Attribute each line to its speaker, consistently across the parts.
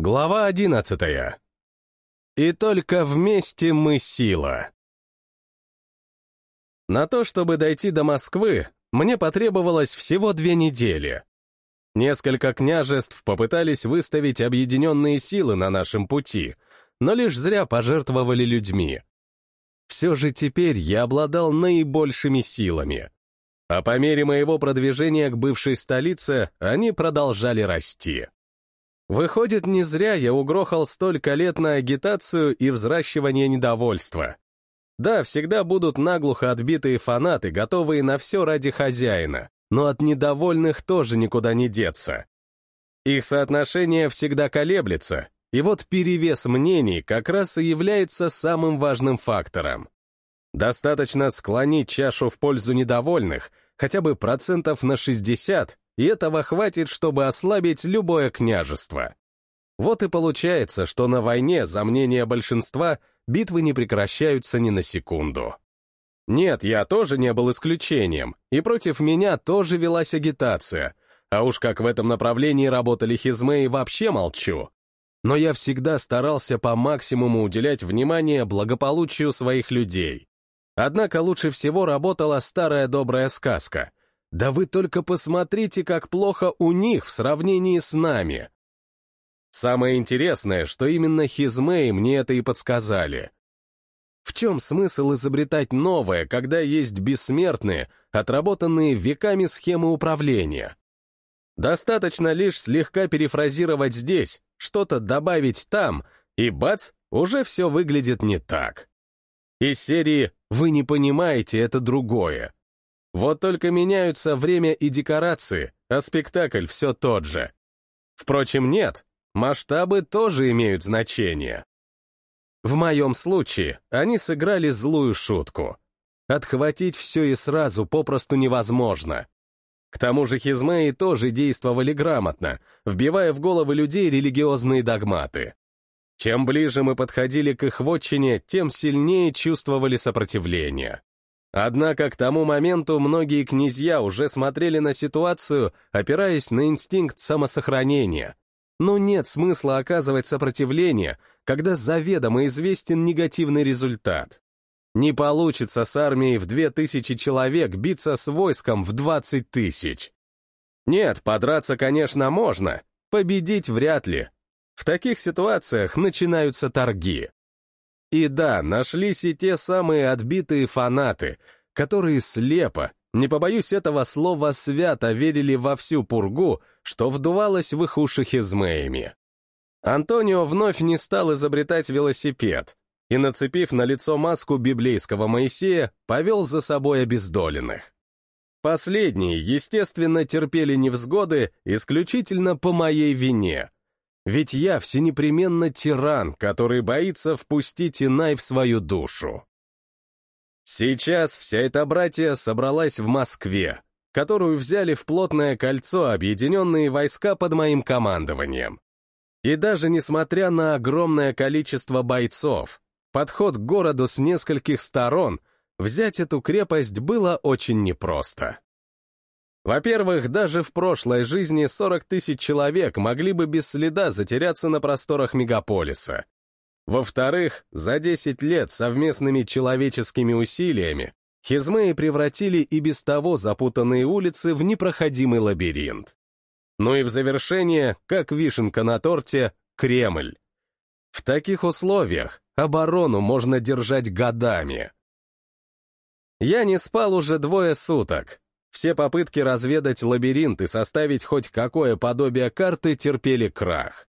Speaker 1: Глава одиннадцатая. И только вместе мы сила. На то, чтобы дойти до Москвы, мне потребовалось всего две недели. Несколько княжеств попытались выставить объединенные силы на нашем пути, но лишь зря пожертвовали людьми. Все же теперь я обладал наибольшими силами. А по мере моего продвижения к бывшей столице они продолжали расти. Выходит, не зря я угрохал столько лет на агитацию и взращивание недовольства. Да, всегда будут наглухо отбитые фанаты, готовые на все ради хозяина, но от недовольных тоже никуда не деться. Их соотношение всегда колеблется, и вот перевес мнений как раз и является самым важным фактором. Достаточно склонить чашу в пользу недовольных, хотя бы процентов на 60, и этого хватит, чтобы ослабить любое княжество. Вот и получается, что на войне, за мнение большинства, битвы не прекращаются ни на секунду. Нет, я тоже не был исключением, и против меня тоже велась агитация, а уж как в этом направлении работали хизмеи, вообще молчу. Но я всегда старался по максимуму уделять внимание благополучию своих людей. Однако лучше всего работала старая добрая сказка — да вы только посмотрите, как плохо у них в сравнении с нами. Самое интересное, что именно Хизмеи мне это и подсказали. В чем смысл изобретать новое, когда есть бессмертные, отработанные веками схемы управления? Достаточно лишь слегка перефразировать здесь, что-то добавить там, и бац, уже все выглядит не так. Из серии «Вы не понимаете, это другое». Вот только меняются время и декорации, а спектакль все тот же. Впрочем, нет, масштабы тоже имеют значение. В моем случае они сыграли злую шутку. Отхватить все и сразу попросту невозможно. К тому же хизмеи тоже действовали грамотно, вбивая в головы людей религиозные догматы. Чем ближе мы подходили к их вотчине, тем сильнее чувствовали сопротивление. Однако к тому моменту многие князья уже смотрели на ситуацию, опираясь на инстинкт самосохранения. Но нет смысла оказывать сопротивление, когда заведомо известен негативный результат. Не получится с армией в 2000 человек биться с войском в 20 тысяч. Нет, подраться, конечно, можно, победить вряд ли. В таких ситуациях начинаются торги. И да, нашлись и те самые отбитые фанаты, которые слепо, не побоюсь этого слова, свято верили во всю пургу, что вдувалось в их уши хизмеями. Антонио вновь не стал изобретать велосипед и, нацепив на лицо маску библейского Моисея, повел за собой обездоленных. Последние, естественно, терпели невзгоды исключительно по моей вине — ведь я всенепременно тиран, который боится впустить Инай в свою душу. Сейчас вся эта братья собралась в Москве, которую взяли в плотное кольцо объединенные войска под моим командованием. И даже несмотря на огромное количество бойцов, подход к городу с нескольких сторон, взять эту крепость было очень непросто. Во-первых, даже в прошлой жизни 40 тысяч человек могли бы без следа затеряться на просторах мегаполиса. Во-вторых, за 10 лет совместными человеческими усилиями Хизмеи превратили и без того запутанные улицы в непроходимый лабиринт. Ну и в завершение, как вишенка на торте, Кремль. В таких условиях оборону можно держать годами. Я не спал уже двое суток, все попытки разведать лабиринт и составить хоть какое подобие карты терпели крах.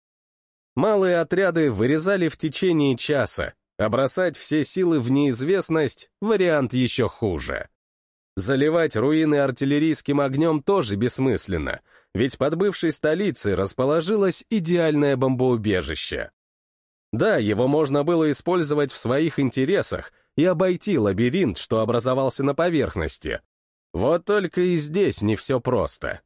Speaker 1: Малые отряды вырезали в течение часа, а бросать все силы в неизвестность — вариант еще хуже. Заливать руины артиллерийским огнем тоже бессмысленно, ведь под бывшей столицей расположилось идеальное бомбоубежище. Да, его можно было использовать в своих интересах и обойти лабиринт, что образовался на поверхности, вот только и здесь не все просто.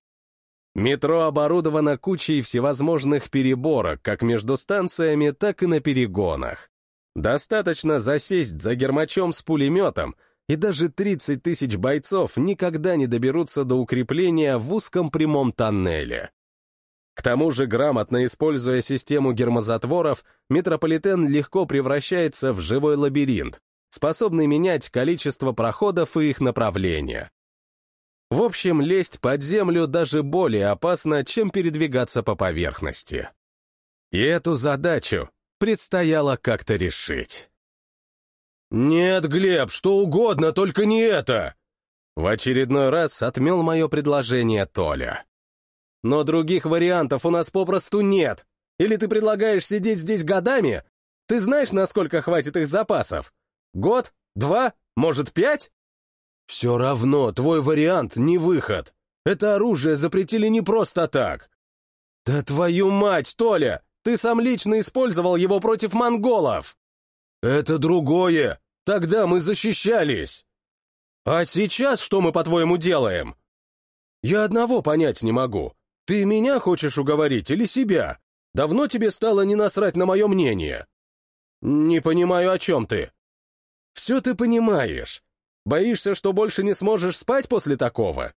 Speaker 1: Метро оборудовано кучей всевозможных переборок как между станциями, так и на перегонах. Достаточно засесть за гермачом с пулеметом, и даже 30 тысяч бойцов никогда не доберутся до укрепления в узком прямом тоннеле. К тому же, грамотно используя систему гермозатворов, метрополитен легко превращается в живой лабиринт, способный менять количество проходов и их направление. В общем, лезть под землю даже более опасно, чем передвигаться по поверхности. И эту задачу предстояло как-то решить. «Нет, Глеб, что угодно, только не это!» В очередной раз отмел мое предложение Толя. «Но других вариантов у нас попросту нет. Или ты предлагаешь сидеть здесь годами? Ты знаешь, насколько хватит их запасов? Год? Два? Может, пять?» «Все равно, твой вариант не выход. Это оружие запретили не просто так». «Да твою мать, Толя! Ты сам лично использовал его против монголов!» «Это другое! Тогда мы защищались!» «А сейчас что мы, по-твоему, делаем?» «Я одного понять не могу. Ты меня хочешь уговорить или себя? Давно тебе стало не насрать на мое мнение?» «Не понимаю, о чем ты?» «Все ты понимаешь. Боишься, что больше не сможешь спать после такого?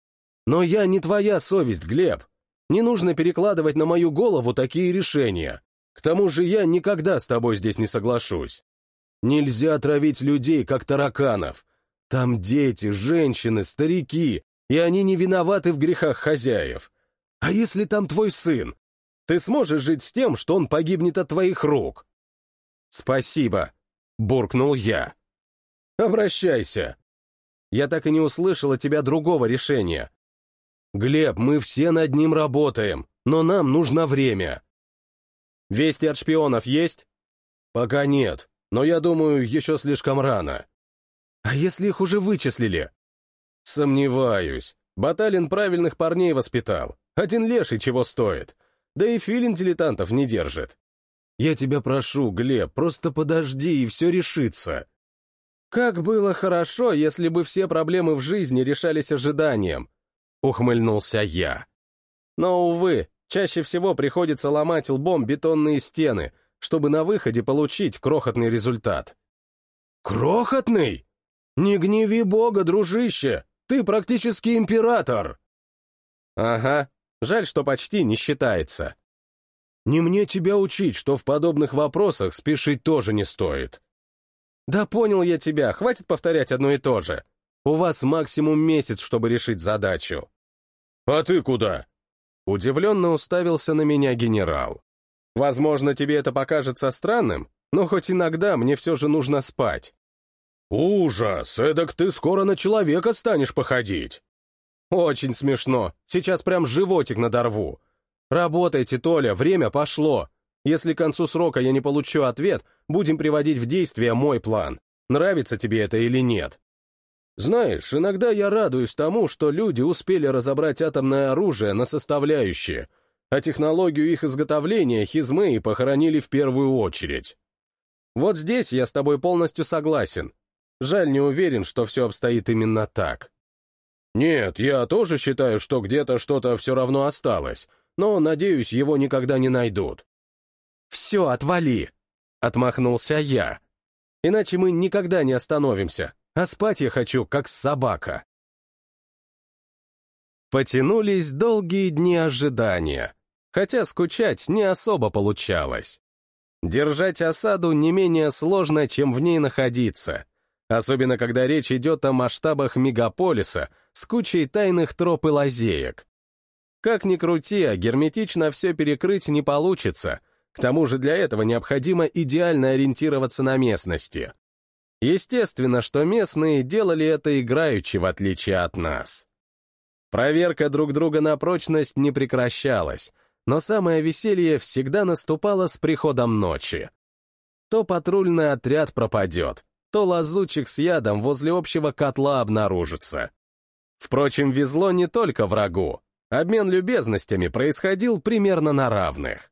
Speaker 1: Но я не твоя совесть, Глеб. Не нужно перекладывать на мою голову такие решения. К тому же я никогда с тобой здесь не соглашусь. Нельзя травить людей, как тараканов. Там дети, женщины, старики, и они не виноваты в грехах хозяев. А если там твой сын? Ты сможешь жить с тем, что он погибнет от твоих рук? Спасибо, буркнул я. Обращайся. Я так и не услышал от тебя другого решения. Глеб, мы все над ним работаем, но нам нужно время. Вести от шпионов есть? Пока нет. Но я думаю, еще слишком рано. А если их уже вычислили? Сомневаюсь. Баталин правильных парней воспитал. Один леший чего стоит. Да и филин дилетантов не держит. Я тебя прошу, Глеб, просто подожди, и все решится. Как было хорошо, если бы все проблемы в жизни решались ожиданием. Ухмыльнулся я. Но, увы, чаще всего приходится ломать лбом бетонные стены, чтобы на выходе получить крохотный результат. «Крохотный? Не гневи бога, дружище! Ты практически император!» «Ага, жаль, что почти не считается». «Не мне тебя учить, что в подобных вопросах спешить тоже не стоит». «Да понял я тебя, хватит повторять одно и то же. У вас максимум месяц, чтобы решить задачу». «А ты куда?» Удивленно уставился на меня генерал. Возможно, тебе это покажется странным, но хоть иногда мне все же нужно спать. Ужас, эдак ты скоро на человека станешь походить. Очень смешно, сейчас прям животик надорву. Работайте, Толя, время пошло. Если к концу срока я не получу ответ, будем приводить в действие мой план. Нравится тебе это или нет? Знаешь, иногда я радуюсь тому, что люди успели разобрать атомное оружие на составляющие — а технологию их изготовления хизмы похоронили в первую очередь. Вот здесь я с тобой полностью согласен. Жаль, не уверен, что все обстоит именно так. Нет, я тоже считаю, что где-то что-то все равно осталось, но, надеюсь, его никогда не найдут. «Все, отвали!» — отмахнулся я. «Иначе мы никогда не остановимся, а спать я хочу, как собака». Потянулись долгие дни ожидания хотя скучать не особо получалось. Держать осаду не менее сложно, чем в ней находиться, особенно когда речь идет о масштабах мегаполиса с кучей тайных троп и лазеек. Как ни крути, а герметично все перекрыть не получится, к тому же для этого необходимо идеально ориентироваться на местности. Естественно, что местные делали это играючи, в отличие от нас. Проверка друг друга на прочность не прекращалась, но самое веселье всегда наступало с приходом ночи. То патрульный отряд пропадет, то лазутчик с ядом возле общего котла обнаружится. Впрочем, везло не только врагу. Обмен любезностями происходил примерно на равных.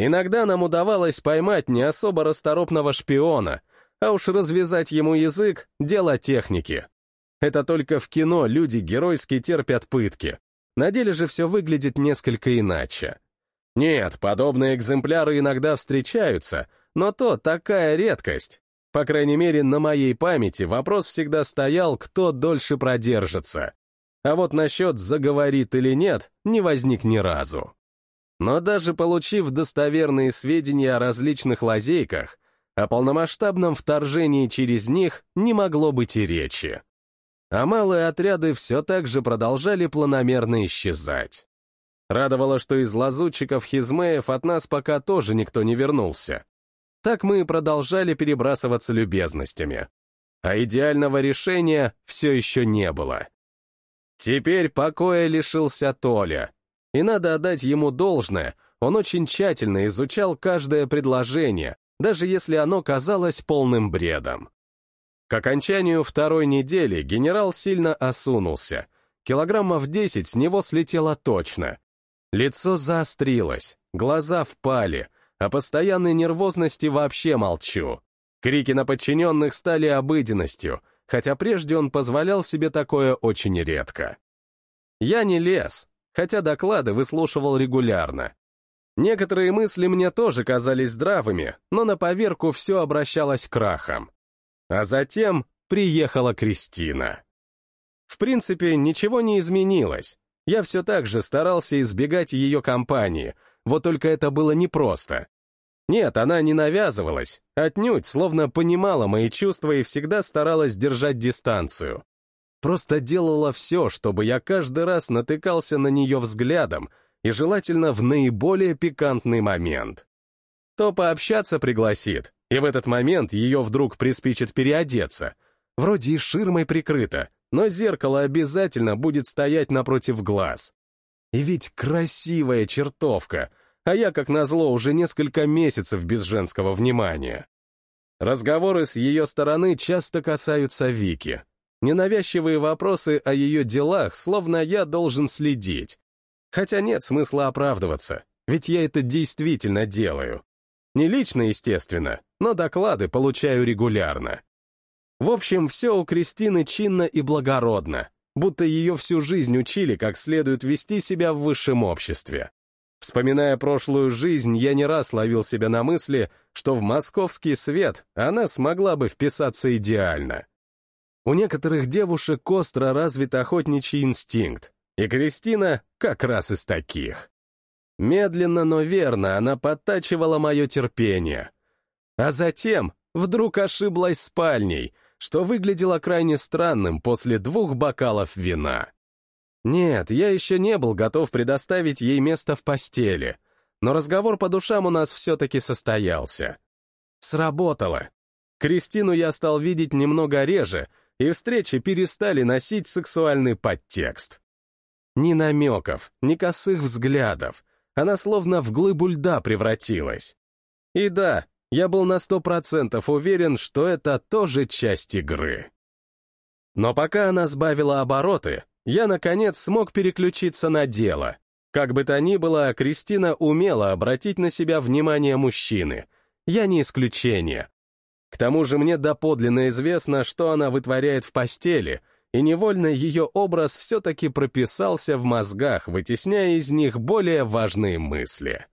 Speaker 1: Иногда нам удавалось поймать не особо расторопного шпиона, а уж развязать ему язык — дело техники. Это только в кино люди геройски терпят пытки. На деле же все выглядит несколько иначе. Нет, подобные экземпляры иногда встречаются, но то такая редкость. По крайней мере, на моей памяти вопрос всегда стоял, кто дольше продержится. А вот насчет заговорит или нет, не возник ни разу. Но даже получив достоверные сведения о различных лазейках, о полномасштабном вторжении через них не могло быть и речи. А малые отряды все так же продолжали планомерно исчезать. Радовало, что из лазутчиков Хизмеев от нас пока тоже никто не вернулся. Так мы и продолжали перебрасываться любезностями. А идеального решения все еще не было. Теперь покоя лишился Толя. И надо отдать ему должное, он очень тщательно изучал каждое предложение, даже если оно казалось полным бредом. К окончанию второй недели генерал сильно осунулся. Килограммов десять с него слетело точно. Лицо заострилось, глаза впали, о постоянной нервозности вообще молчу. Крики на подчиненных стали обыденностью, хотя прежде он позволял себе такое очень редко. Я не лез, хотя доклады выслушивал регулярно. Некоторые мысли мне тоже казались здравыми, но на поверку все обращалось крахом. А затем приехала Кристина. В принципе, ничего не изменилось. Я все так же старался избегать ее компании, вот только это было непросто. Нет, она не навязывалась, отнюдь, словно понимала мои чувства и всегда старалась держать дистанцию. Просто делала все, чтобы я каждый раз натыкался на нее взглядом, и желательно в наиболее пикантный момент. То пообщаться пригласит, и в этот момент ее вдруг приспичит переодеться. Вроде и ширмой прикрыто, но зеркало обязательно будет стоять напротив глаз. И ведь красивая чертовка, а я, как назло, уже несколько месяцев без женского внимания. Разговоры с ее стороны часто касаются Вики. Ненавязчивые вопросы о ее делах, словно я должен следить. Хотя нет смысла оправдываться, ведь я это действительно делаю. Не лично, естественно, но доклады получаю регулярно. В общем, все у Кристины чинно и благородно, будто ее всю жизнь учили, как следует вести себя в высшем обществе. Вспоминая прошлую жизнь, я не раз ловил себя на мысли, что в московский свет она смогла бы вписаться идеально. У некоторых девушек остро развит охотничий инстинкт, и Кристина как раз из таких. Медленно, но верно она подтачивала мое терпение. А затем вдруг ошиблась спальней — что выглядело крайне странным после двух бокалов вина. Нет, я еще не был готов предоставить ей место в постели, но разговор по душам у нас все-таки состоялся. Сработало. Кристину я стал видеть немного реже, и встречи перестали носить сексуальный подтекст. Ни намеков, ни косых взглядов. Она словно в глыбу льда превратилась. И да, я был на сто процентов уверен, что это тоже часть игры. Но пока она сбавила обороты, я, наконец, смог переключиться на дело. Как бы то ни было, Кристина умела обратить на себя внимание мужчины. Я не исключение. К тому же мне доподлинно известно, что она вытворяет в постели, и невольно ее образ все-таки прописался в мозгах, вытесняя из них более важные мысли.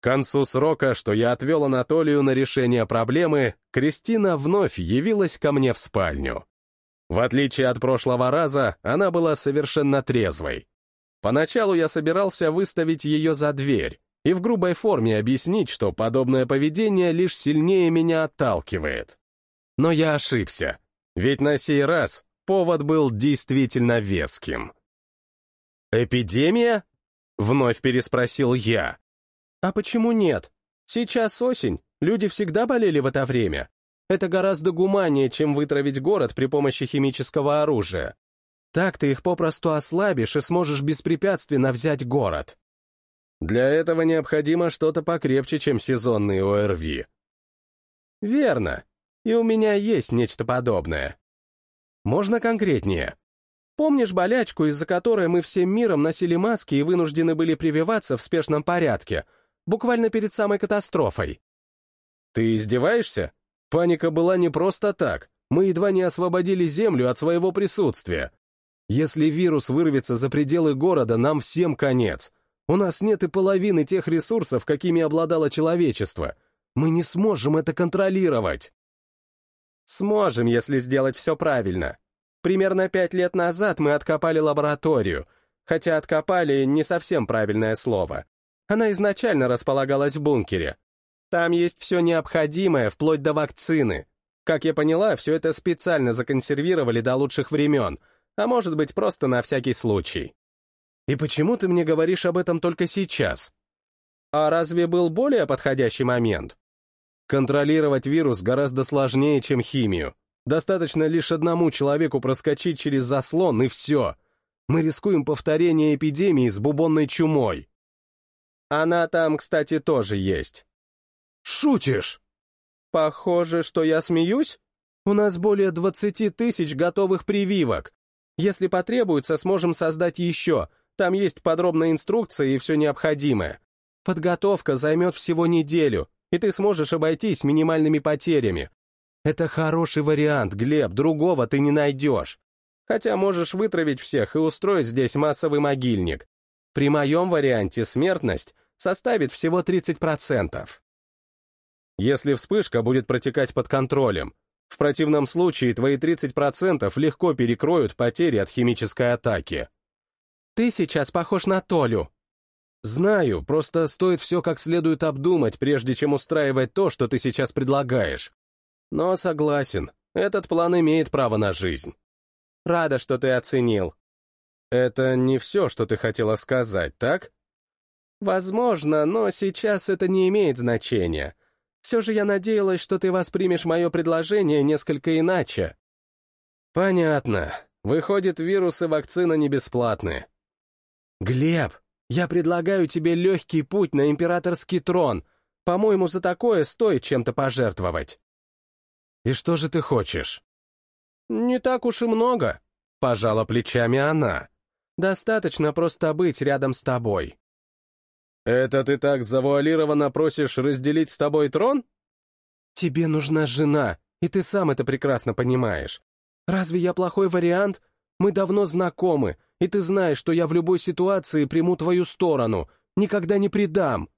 Speaker 1: К концу срока, что я отвел Анатолию на решение проблемы, Кристина вновь явилась ко мне в спальню. В отличие от прошлого раза, она была совершенно трезвой. Поначалу я собирался выставить ее за дверь и в грубой форме объяснить, что подобное поведение лишь сильнее меня отталкивает. Но я ошибся, ведь на сей раз повод был действительно веским. «Эпидемия?» — вновь переспросил я. А почему нет? Сейчас осень, люди всегда болели в это время. Это гораздо гуманнее, чем вытравить город при помощи химического оружия. Так ты их попросту ослабишь и сможешь беспрепятственно взять город. Для этого необходимо что-то покрепче, чем сезонные ОРВИ. Верно. И у меня есть нечто подобное. Можно конкретнее? Помнишь болячку, из-за которой мы всем миром носили маски и вынуждены были прививаться в спешном порядке, буквально перед самой катастрофой. Ты издеваешься? Паника была не просто так. Мы едва не освободили Землю от своего присутствия. Если вирус вырвется за пределы города, нам всем конец. У нас нет и половины тех ресурсов, какими обладало человечество. Мы не сможем это контролировать. Сможем, если сделать все правильно. Примерно пять лет назад мы откопали лабораторию, хотя откопали не совсем правильное слово. Она изначально располагалась в бункере. Там есть все необходимое, вплоть до вакцины. Как я поняла, все это специально законсервировали до лучших времен, а может быть, просто на всякий случай. И почему ты мне говоришь об этом только сейчас? А разве был более подходящий момент? Контролировать вирус гораздо сложнее, чем химию. Достаточно лишь одному человеку проскочить через заслон, и все. Мы рискуем повторение эпидемии с бубонной чумой. Она там, кстати, тоже есть. Шутишь? Похоже, что я смеюсь? У нас более 20 тысяч готовых прививок. Если потребуется, сможем создать еще. Там есть подробная инструкция и все необходимое. Подготовка займет всего неделю, и ты сможешь обойтись минимальными потерями. Это хороший вариант, Глеб, другого ты не найдешь. Хотя можешь вытравить всех и устроить здесь массовый могильник. При моем варианте смертность составит всего 30%. Если вспышка будет протекать под контролем, в противном случае твои 30% легко перекроют потери от химической атаки. Ты сейчас похож на Толю. Знаю, просто стоит все как следует обдумать, прежде чем устраивать то, что ты сейчас предлагаешь. Но согласен, этот план имеет право на жизнь. Рада, что ты оценил. Это не все, что ты хотела сказать, так? Возможно, но сейчас это не имеет значения. Все же я надеялась, что ты воспримешь мое предложение несколько иначе. Понятно. Выходит, вирусы вакцина не бесплатны. Глеб, я предлагаю тебе легкий путь на императорский трон. По-моему, за такое стоит чем-то пожертвовать. И что же ты хочешь? Не так уж и много, пожала плечами она. Достаточно просто быть рядом с тобой. «Это ты так завуалированно просишь разделить с тобой трон?» «Тебе нужна жена, и ты сам это прекрасно понимаешь. Разве я плохой вариант? Мы давно знакомы, и ты знаешь, что я в любой ситуации приму твою сторону, никогда не предам».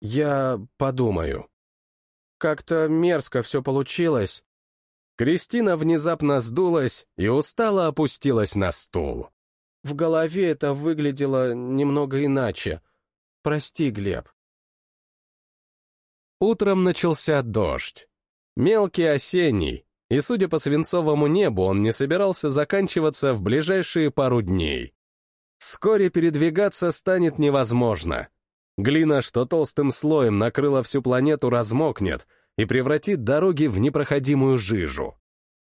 Speaker 1: «Я подумаю». Как-то мерзко все получилось. Кристина внезапно сдулась и устало опустилась на стул. В голове это выглядело немного иначе — Прости, Глеб. Утром начался дождь. Мелкий осенний, и, судя по свинцовому небу, он не собирался заканчиваться в ближайшие пару дней. Вскоре передвигаться станет невозможно. Глина, что толстым слоем накрыла всю планету, размокнет и превратит дороги в непроходимую жижу.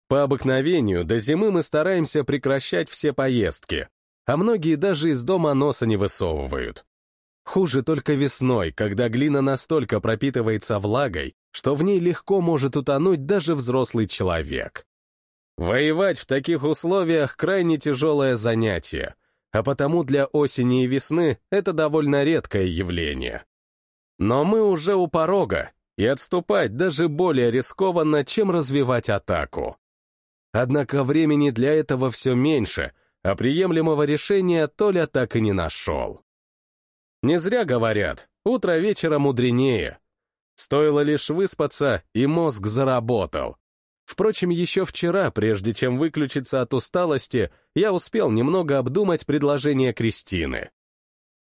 Speaker 1: По обыкновению до зимы мы стараемся прекращать все поездки, а многие даже из дома носа не высовывают. Хуже только весной, когда глина настолько пропитывается влагой, что в ней легко может утонуть даже взрослый человек. Воевать в таких условиях крайне тяжелое занятие, а потому для осени и весны это довольно редкое явление. Но мы уже у порога, и отступать даже более рискованно, чем развивать атаку. Однако времени для этого все меньше, а приемлемого решения Толя так и не нашел. Не зря говорят, утро вечера мудренее. Стоило лишь выспаться, и мозг заработал. Впрочем, еще вчера, прежде чем выключиться от усталости, я успел немного обдумать предложение Кристины.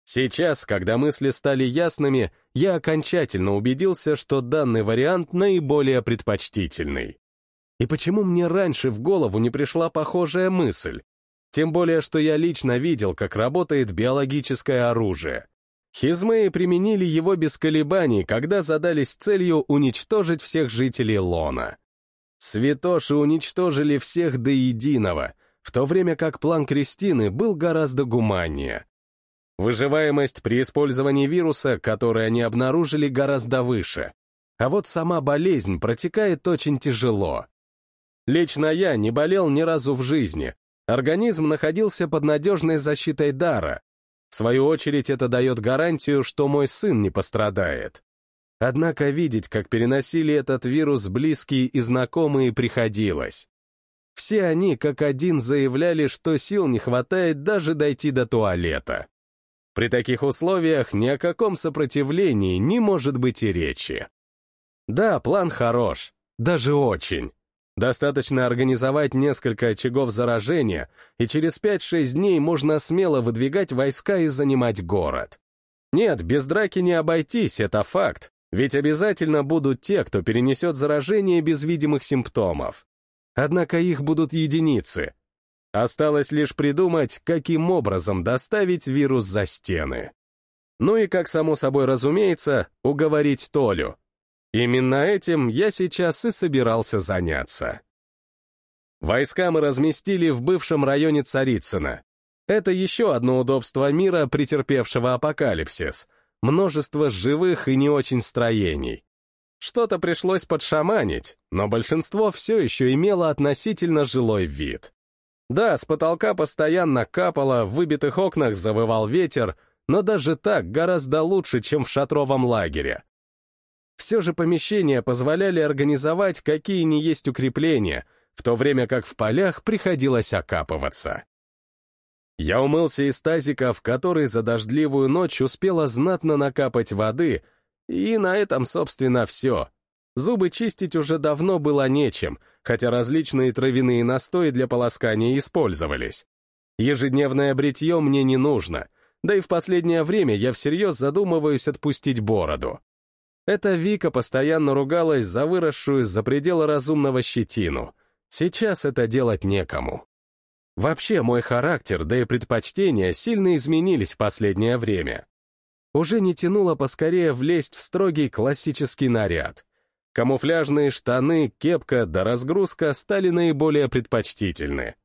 Speaker 1: Сейчас, когда мысли стали ясными, я окончательно убедился, что данный вариант наиболее предпочтительный. И почему мне раньше в голову не пришла похожая мысль? Тем более, что я лично видел, как работает биологическое оружие. Хизмеи применили его без колебаний, когда задались целью уничтожить всех жителей Лона. Святоши уничтожили всех до единого, в то время как план Кристины был гораздо гуманнее. Выживаемость при использовании вируса, который они обнаружили, гораздо выше. А вот сама болезнь протекает очень тяжело. Лично я не болел ни разу в жизни. Организм находился под надежной защитой дара, в свою очередь, это дает гарантию, что мой сын не пострадает. Однако видеть, как переносили этот вирус близкие и знакомые, приходилось. Все они как один заявляли, что сил не хватает даже дойти до туалета. При таких условиях ни о каком сопротивлении не может быть и речи. Да, план хорош, даже очень. Достаточно организовать несколько очагов заражения, и через 5-6 дней можно смело выдвигать войска и занимать город. Нет, без драки не обойтись, это факт, ведь обязательно будут те, кто перенесет заражение без видимых симптомов. Однако их будут единицы. Осталось лишь придумать, каким образом доставить вирус за стены. Ну и, как само собой разумеется, уговорить Толю. Именно этим я сейчас и собирался заняться. Войска мы разместили в бывшем районе Царицына. Это еще одно удобство мира, претерпевшего апокалипсис — множество живых и не очень строений. Что-то пришлось подшаманить, но большинство все еще имело относительно жилой вид. Да, с потолка постоянно капало, в выбитых окнах завывал ветер, но даже так гораздо лучше, чем в шатровом лагере. Все же помещения позволяли организовать какие ни есть укрепления, в то время как в полях приходилось окапываться. Я умылся из тазика, в который за дождливую ночь успела знатно накапать воды, и на этом, собственно, все. Зубы чистить уже давно было нечем, хотя различные травяные настои для полоскания использовались. Ежедневное бритье мне не нужно, да и в последнее время я всерьез задумываюсь отпустить бороду. Эта Вика постоянно ругалась за выросшую за пределы разумного щетину. Сейчас это делать некому. Вообще, мой характер, да и предпочтения сильно изменились в последнее время. Уже не тянуло поскорее влезть в строгий классический наряд. Камуфляжные штаны, кепка да разгрузка стали наиболее предпочтительны.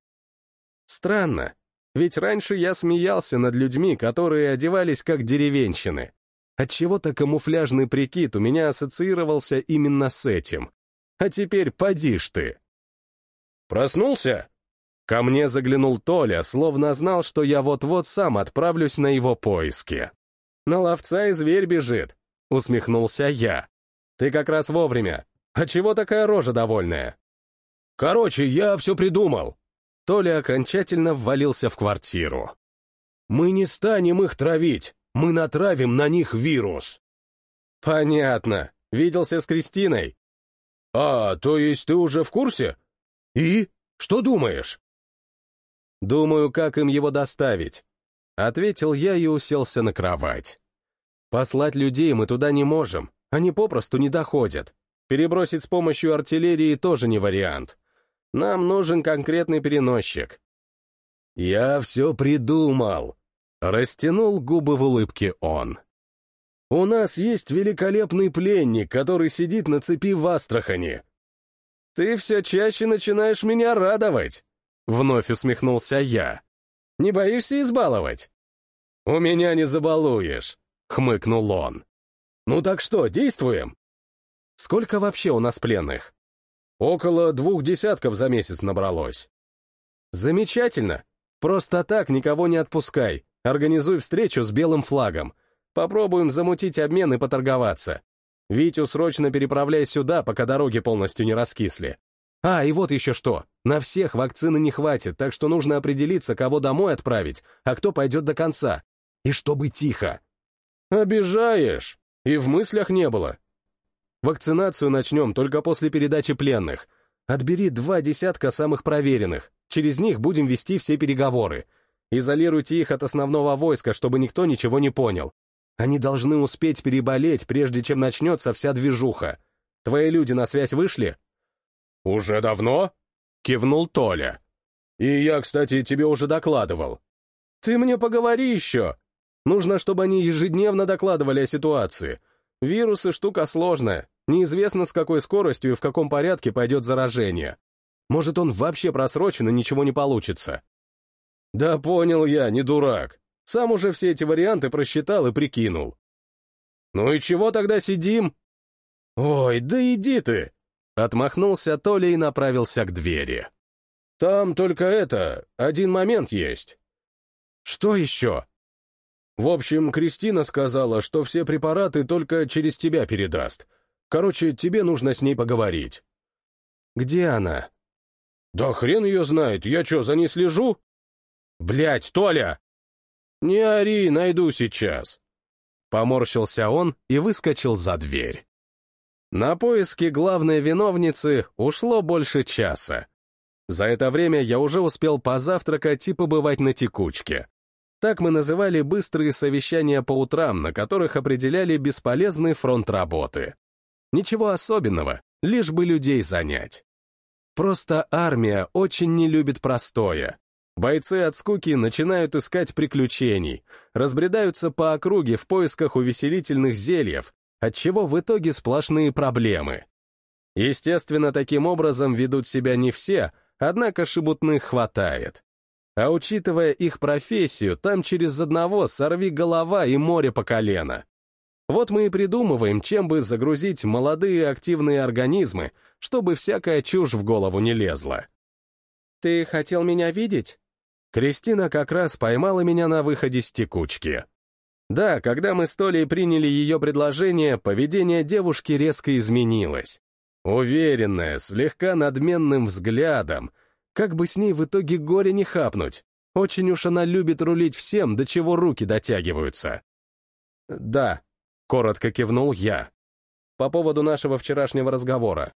Speaker 1: Странно, ведь раньше я смеялся над людьми, которые одевались как деревенщины. Отчего-то камуфляжный прикид у меня ассоциировался именно с этим. А теперь поди ж ты. «Проснулся?» Ко мне заглянул Толя, словно знал, что я вот-вот сам отправлюсь на его поиски. «На ловца и зверь бежит», — усмехнулся я. «Ты как раз вовремя. А чего такая рожа довольная?» «Короче, я все придумал». Толя окончательно ввалился в квартиру. «Мы не станем их травить, мы натравим на них вирус». «Понятно. Виделся с Кристиной?» «А, то есть ты уже в курсе? И? Что думаешь?» Думаю, как им его доставить. Ответил я и уселся на кровать. Послать людей мы туда не можем, они попросту не доходят. Перебросить с помощью артиллерии тоже не вариант. Нам нужен конкретный переносчик. Я все придумал. Растянул губы в улыбке он. У нас есть великолепный пленник, который сидит на цепи в Астрахани. Ты все чаще начинаешь меня радовать. Вновь усмехнулся я. «Не боишься избаловать?» «У меня не забалуешь», — хмыкнул он. «Ну так что, действуем?» «Сколько вообще у нас пленных?» «Около двух десятков за месяц набралось». «Замечательно. Просто так никого не отпускай. Организуй встречу с белым флагом. Попробуем замутить обмен и поторговаться. Витю срочно переправляй сюда, пока дороги полностью не раскисли. А, и вот еще что. На всех вакцины не хватит, так что нужно определиться, кого домой отправить, а кто пойдет до конца. И чтобы тихо. Обижаешь. И в мыслях не было. Вакцинацию начнем только после передачи пленных. Отбери два десятка самых проверенных. Через них будем вести все переговоры. Изолируйте их от основного войска, чтобы никто ничего не понял. Они должны успеть переболеть, прежде чем начнется вся движуха. Твои люди на связь вышли? «Уже давно?» — кивнул Толя. «И я, кстати, тебе уже докладывал». «Ты мне поговори еще. Нужно, чтобы они ежедневно докладывали о ситуации. Вирусы — штука сложная. Неизвестно, с какой скоростью и в каком порядке пойдет заражение. Может, он вообще просрочен и ничего не получится». «Да понял я, не дурак. Сам уже все эти варианты просчитал и прикинул». «Ну и чего тогда сидим?» «Ой, да иди ты!» Отмахнулся Толя и направился к двери. «Там только это, один момент есть». «Что еще?» «В общем, Кристина сказала, что все препараты только через тебя передаст. Короче, тебе нужно с ней поговорить». «Где она?» «Да хрен ее знает, я что, за ней слежу?» Блять, Толя!» «Не ори, найду сейчас». Поморщился он и выскочил за дверь. На поиски главной виновницы ушло больше часа. За это время я уже успел позавтракать и побывать на текучке. Так мы называли быстрые совещания по утрам, на которых определяли бесполезный фронт работы. Ничего особенного, лишь бы людей занять. Просто армия очень не любит простое. Бойцы от скуки начинают искать приключений, разбредаются по округе в поисках увеселительных зельев, отчего в итоге сплошные проблемы. Естественно, таким образом ведут себя не все, однако шебутных хватает. А учитывая их профессию, там через одного сорви голова и море по колено. Вот мы и придумываем, чем бы загрузить молодые активные организмы, чтобы всякая чушь в голову не лезла.
Speaker 2: «Ты хотел меня видеть?»
Speaker 1: Кристина как раз поймала меня на выходе с текучки. Да, когда мы с Толей приняли ее предложение, поведение девушки резко изменилось. Уверенная, слегка надменным взглядом. Как бы с ней в итоге горе не хапнуть. Очень уж она любит рулить всем, до чего руки дотягиваются. «Да», — коротко кивнул я. «По поводу нашего вчерашнего разговора».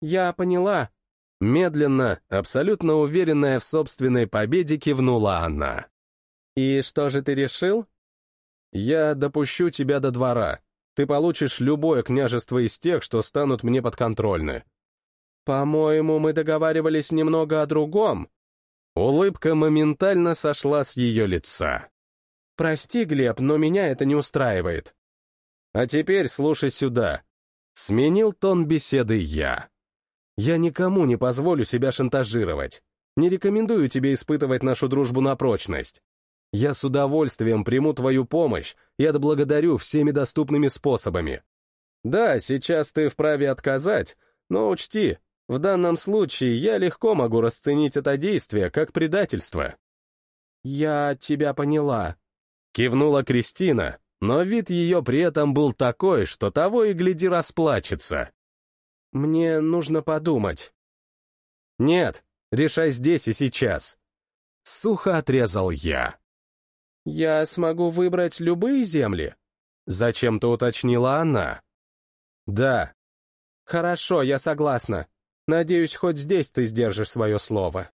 Speaker 2: «Я поняла».
Speaker 1: Медленно, абсолютно уверенная в собственной победе, кивнула она.
Speaker 2: «И что же ты решил?»
Speaker 1: «Я допущу тебя до двора. Ты получишь любое княжество из тех, что станут мне подконтрольны».
Speaker 2: «По-моему, мы договаривались немного о другом».
Speaker 1: Улыбка моментально сошла с ее лица.
Speaker 2: «Прости, Глеб, но меня это не устраивает».
Speaker 1: «А теперь слушай сюда». Сменил тон беседы я. «Я никому не позволю себя шантажировать. Не рекомендую тебе испытывать нашу дружбу на прочность. Я с удовольствием приму твою помощь и отблагодарю всеми доступными способами. Да, сейчас ты вправе отказать, но учти, в данном случае я легко могу расценить это действие как предательство.
Speaker 2: «Я тебя поняла», —
Speaker 1: кивнула Кристина, но вид ее при этом был такой, что того и гляди расплачется.
Speaker 2: «Мне нужно подумать».
Speaker 1: «Нет, решай здесь и сейчас». Сухо отрезал я.
Speaker 2: «Я смогу выбрать любые земли?»
Speaker 1: Зачем-то уточнила она. «Да».
Speaker 2: «Хорошо, я согласна. Надеюсь, хоть здесь ты сдержишь свое слово».